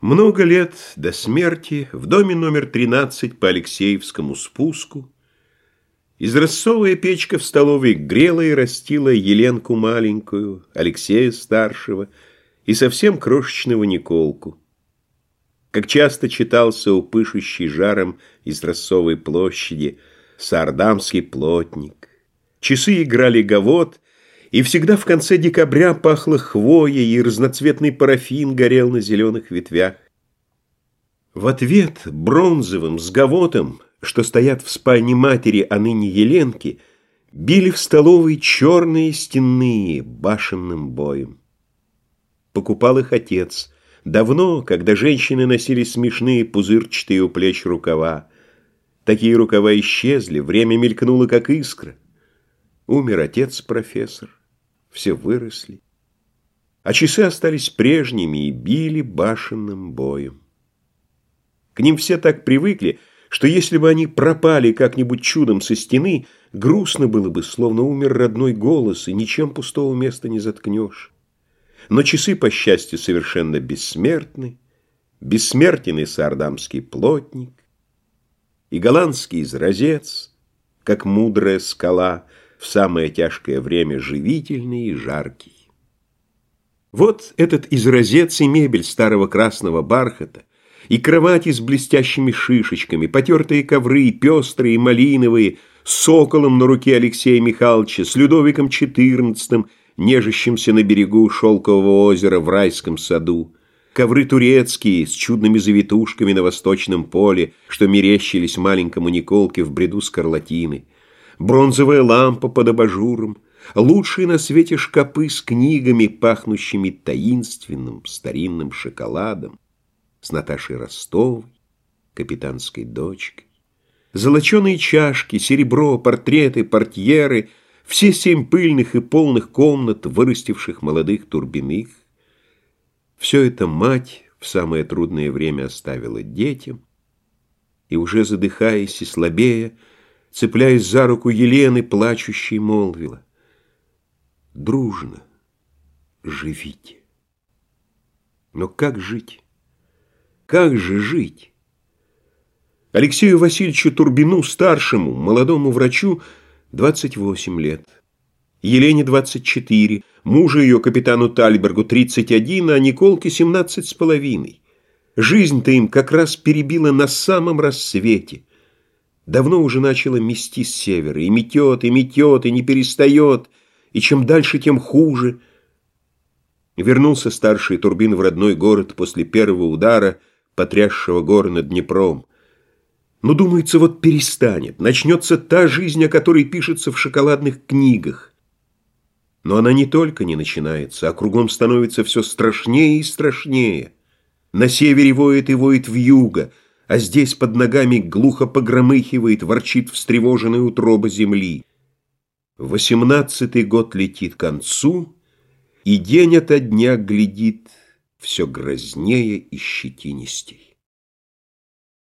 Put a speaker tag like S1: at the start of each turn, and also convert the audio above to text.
S1: Много лет до смерти в доме номер 13 по Алексеевскому спуску израсцовая печка в столовой грела и растила Еленку маленькую, Алексея старшего и совсем крошечного Николку. Как часто читался у пышущей жаром израсцовой площади Саардамский плотник. Часы играли гавот, и всегда в конце декабря пахло хвоей, и разноцветный парафин горел на зеленых ветвях. В ответ бронзовым, с что стоят в спальне матери, а ныне Еленки, били в столовой черные стенные башенным боем. Покупал их отец. Давно, когда женщины носили смешные пузырчатые у плеч рукава. Такие рукава исчезли, время мелькнуло, как искра. Умер отец-профессор, все выросли. А часы остались прежними и били башенным боем. К ним все так привыкли, что если бы они пропали как-нибудь чудом со стены, грустно было бы, словно умер родной голос, и ничем пустого места не заткнешь. Но часы, по счастью, совершенно бессмертны, бессмертен сардамский плотник, и голландский изразец, как мудрая скала — в самое тяжкое время живительный и жаркий. Вот этот изразец и мебель старого красного бархата, и кровати с блестящими шишечками, потертые ковры, пестрые, малиновые, с соколом на руке Алексея Михайловича, с Людовиком XIV, нежащимся на берегу шелкового озера в райском саду, ковры турецкие с чудными завитушками на восточном поле, что мерещились маленькому Николке в бреду скарлатины, бронзовая лампа под абажуром, лучшие на свете шкапы с книгами, пахнущими таинственным старинным шоколадом, с Наташей Ростовой, капитанской дочкой. Золоченые чашки, серебро, портреты, портьеры, все семь пыльных и полных комнат, вырастивших молодых турбиных. Все это мать в самое трудное время оставила детям, и уже задыхаясь и слабея, цепляясь за руку Елены, плачущей, молвила. Дружно живите. Но как жить? Как же жить? Алексею Васильевичу Турбину, старшему, молодому врачу, 28 лет. Елене 24, мужу ее, капитану Тальбергу, 31, а Николке 17 с половиной. Жизнь-то им как раз перебила на самом рассвете. Давно уже начало мести с севера, и метет, и метет, и не перестает, и чем дальше, тем хуже. Вернулся старший Турбин в родной город после первого удара, потрясшего горы над Днепром. Но, думается, вот перестанет, начнется та жизнь, о которой пишется в шоколадных книгах. Но она не только не начинается, а кругом становится все страшнее и страшнее. На севере воет и воет вьюга — а здесь под ногами глухо погромыхивает, ворчит встревоженная утроба земли. Восемнадцатый год летит к концу, и день ото дня глядит все грознее и щетинистей.